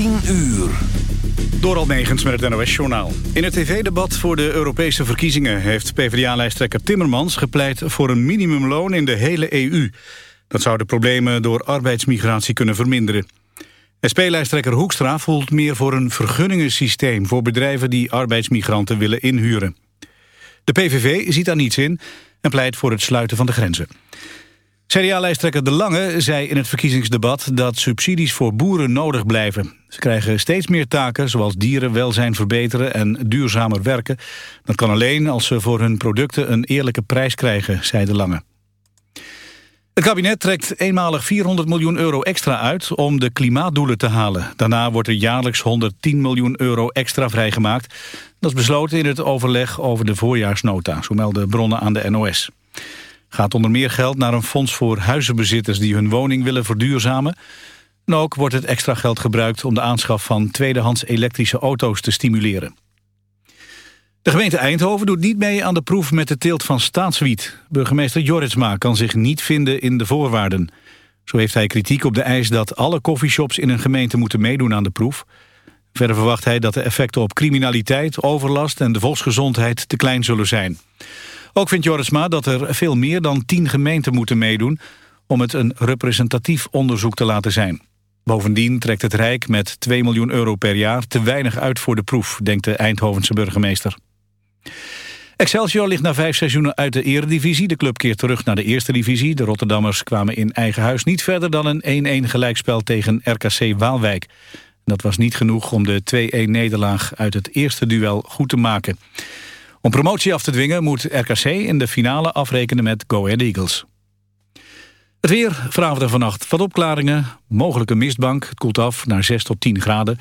10 uur. Door met het NOS-journaal. In het tv-debat voor de Europese verkiezingen... heeft PvdA-lijsttrekker Timmermans gepleit voor een minimumloon in de hele EU. Dat zou de problemen door arbeidsmigratie kunnen verminderen. SP-lijsttrekker Hoekstra voelt meer voor een vergunningensysteem... voor bedrijven die arbeidsmigranten willen inhuren. De PVV ziet daar niets in en pleit voor het sluiten van de grenzen. CDA-lijsttrekker De Lange zei in het verkiezingsdebat dat subsidies voor boeren nodig blijven. Ze krijgen steeds meer taken, zoals dierenwelzijn verbeteren en duurzamer werken. Dat kan alleen als ze voor hun producten een eerlijke prijs krijgen, zei De Lange. Het kabinet trekt eenmalig 400 miljoen euro extra uit om de klimaatdoelen te halen. Daarna wordt er jaarlijks 110 miljoen euro extra vrijgemaakt. Dat is besloten in het overleg over de voorjaarsnota, zo melden bronnen aan de NOS gaat onder meer geld naar een fonds voor huizenbezitters die hun woning willen verduurzamen. En ook wordt het extra geld gebruikt om de aanschaf van tweedehands elektrische auto's te stimuleren. De gemeente Eindhoven doet niet mee aan de proef met de teelt van staatswiet. Burgemeester Jorritsma kan zich niet vinden in de voorwaarden. Zo heeft hij kritiek op de eis dat alle coffeeshops in een gemeente moeten meedoen aan de proef. Verder verwacht hij dat de effecten op criminaliteit, overlast en de volksgezondheid te klein zullen zijn. Ook vindt Jorisma dat er veel meer dan tien gemeenten moeten meedoen... om het een representatief onderzoek te laten zijn. Bovendien trekt het Rijk met 2 miljoen euro per jaar te weinig uit voor de proef, denkt de Eindhovense burgemeester. Excelsior ligt na vijf seizoenen uit de eredivisie. De club keert terug naar de eerste divisie. De Rotterdammers kwamen in eigen huis niet verder dan een 1-1 gelijkspel tegen RKC Waalwijk. Dat was niet genoeg om de 2-1 nederlaag uit het eerste duel goed te maken. Om promotie af te dwingen moet RKC in de finale afrekenen met Go Ahead Eagles. Het weer, vanavond en vannacht wat opklaringen. Mogelijke mistbank, het koelt af naar 6 tot 10 graden.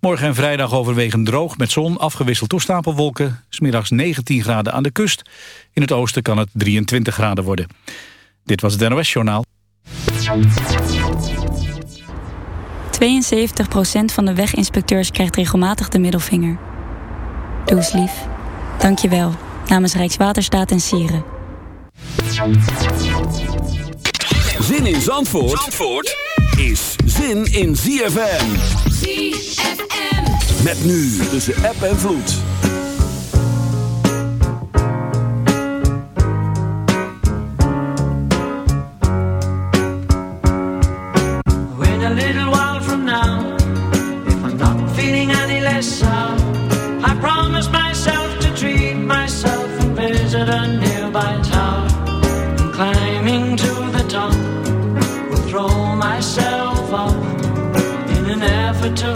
Morgen en vrijdag overwegend droog met zon, afgewisseld door stapelwolken. Smiddags 19 graden aan de kust. In het oosten kan het 23 graden worden. Dit was het NOS Journaal. 72% van de weginspecteurs krijgt regelmatig de middelvinger. Doe eens lief. Dankjewel. Namens Rijkswaterstaat en Sieren. Zin in Zandvoort, Zandvoort is zin in ZFM. ZFM. Met nu tussen app en vloed. Wait a little while from now, if I'm not feeling any less sound, effort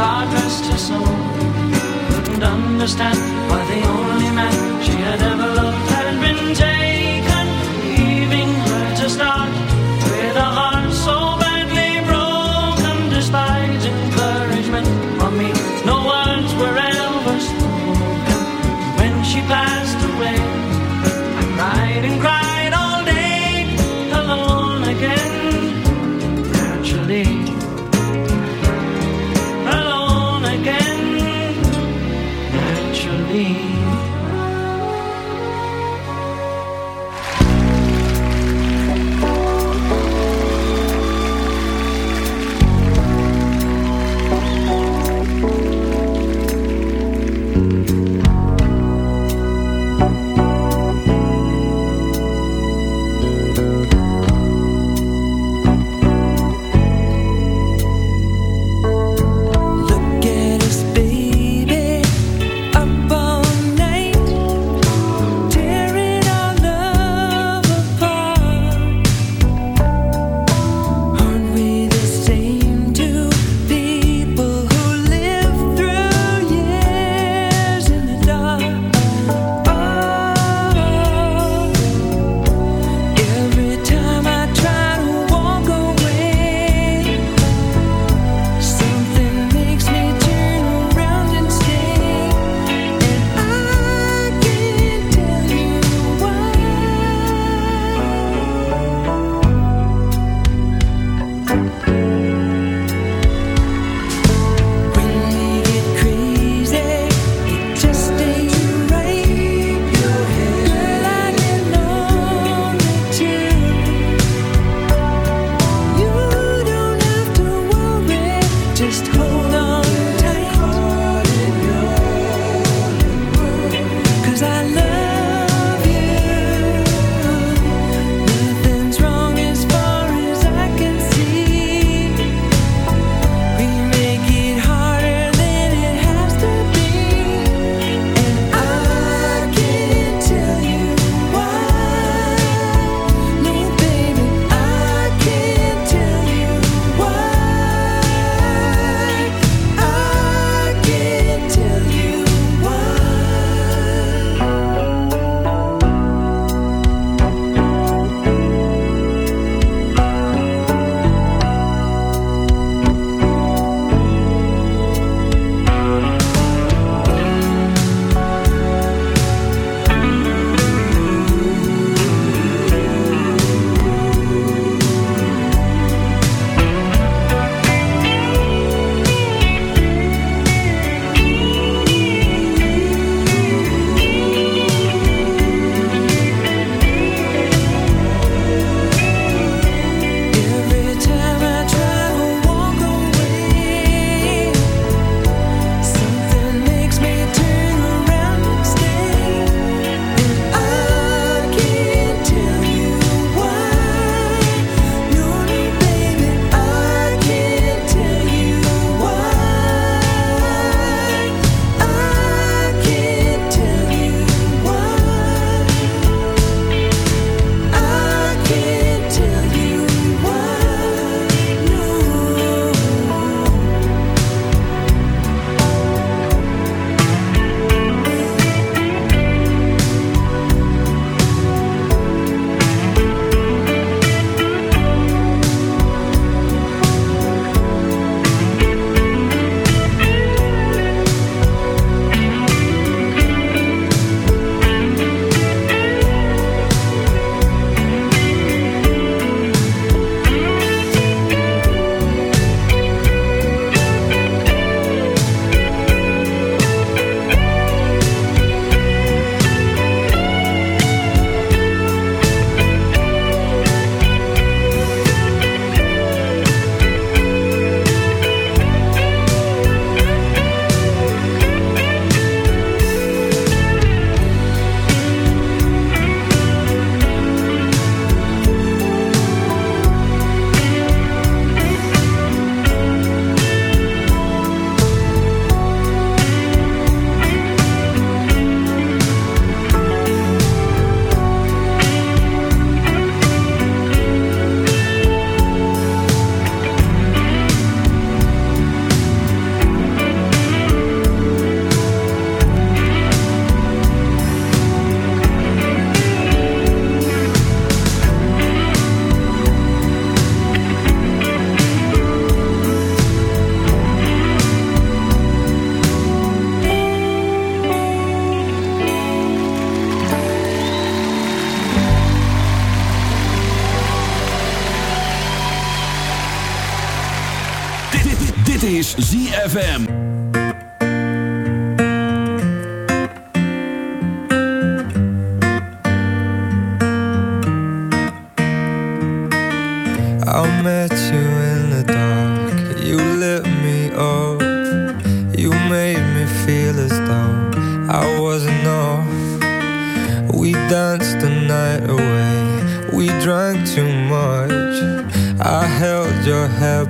God rest her soul. Couldn't understand why the only man she had ever loved.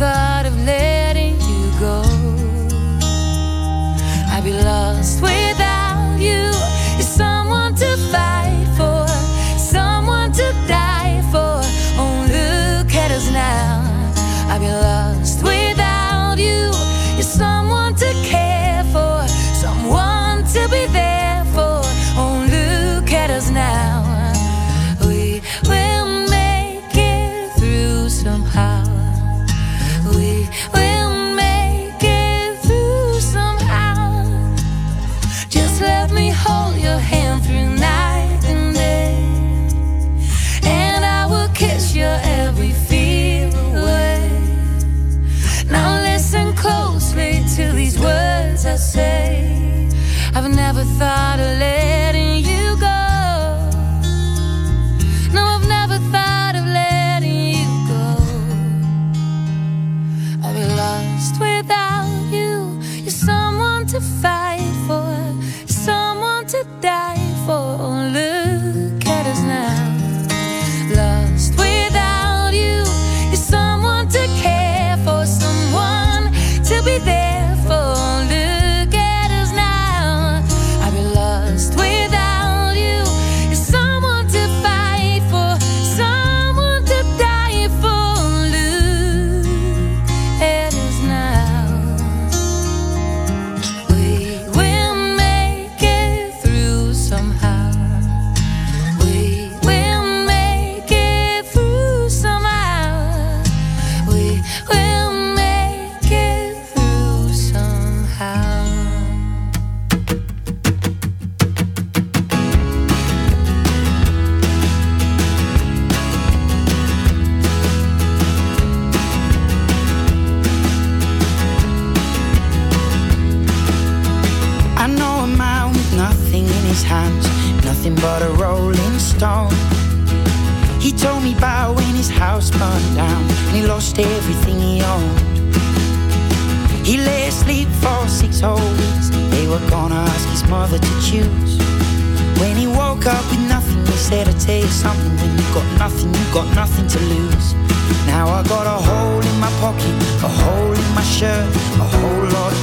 thought of living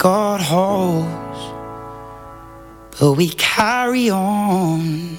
got holes, but we carry on.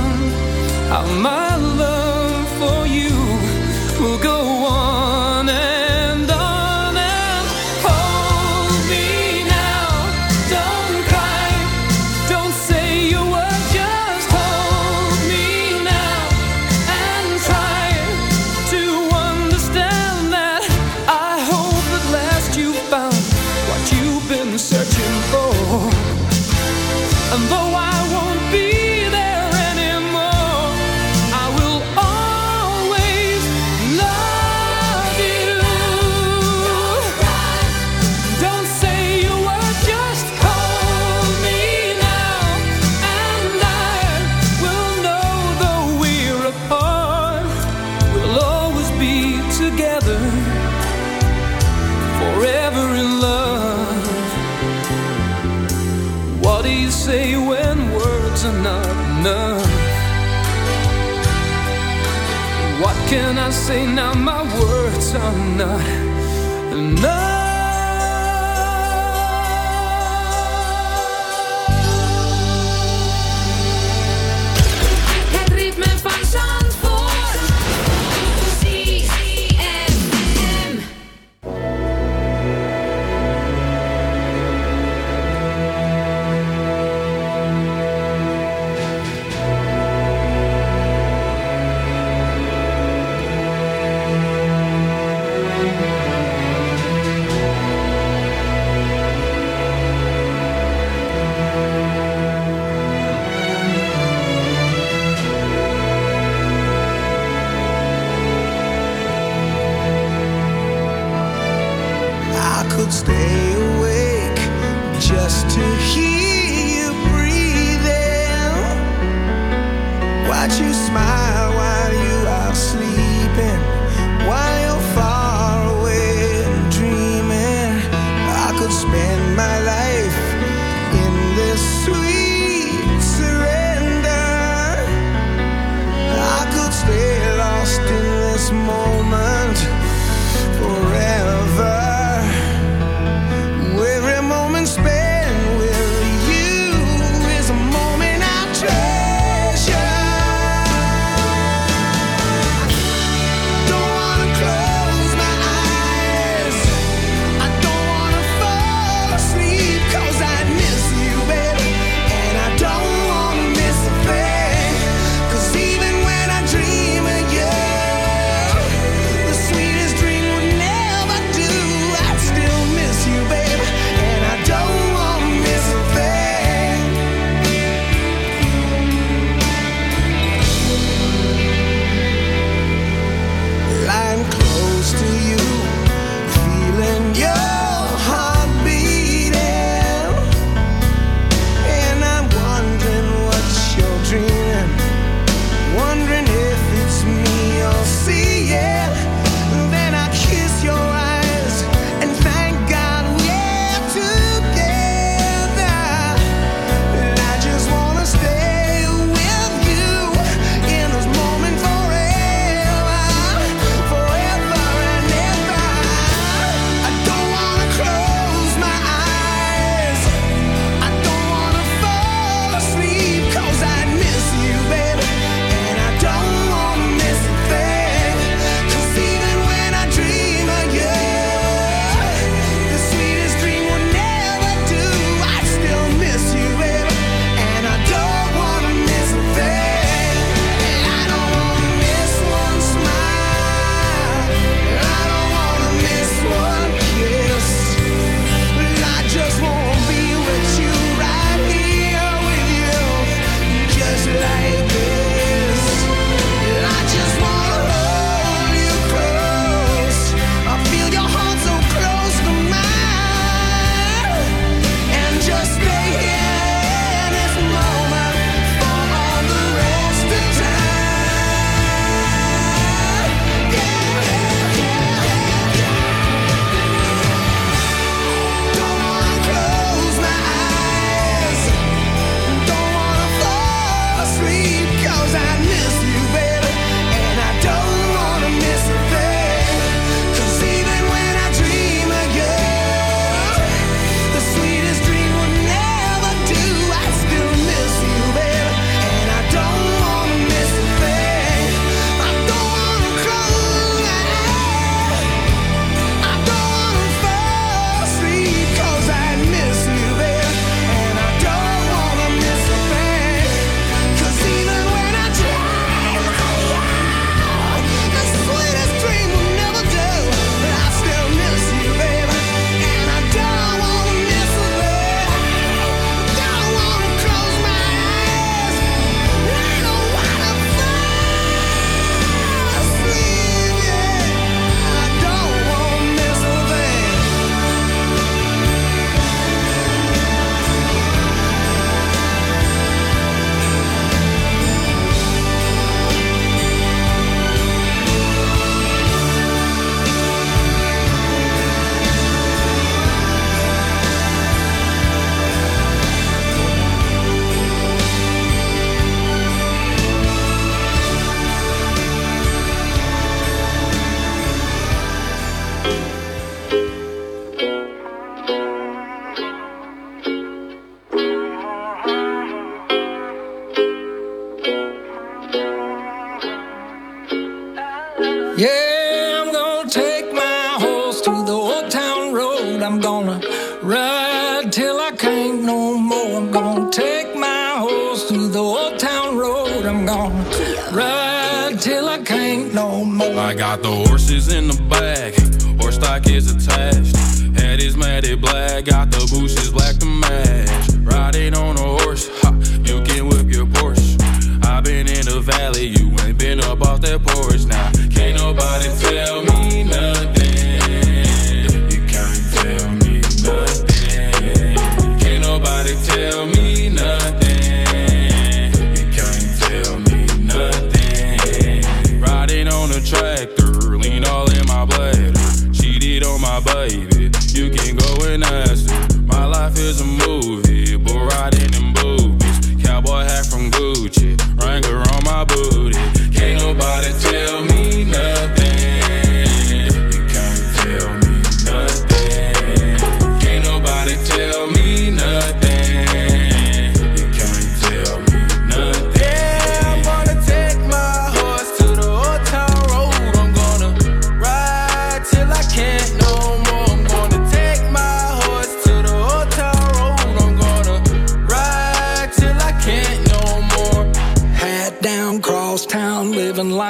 How my love for you will go watch you smile while you are sleeping.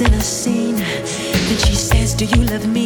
in a scene. Then she says, Do you love me?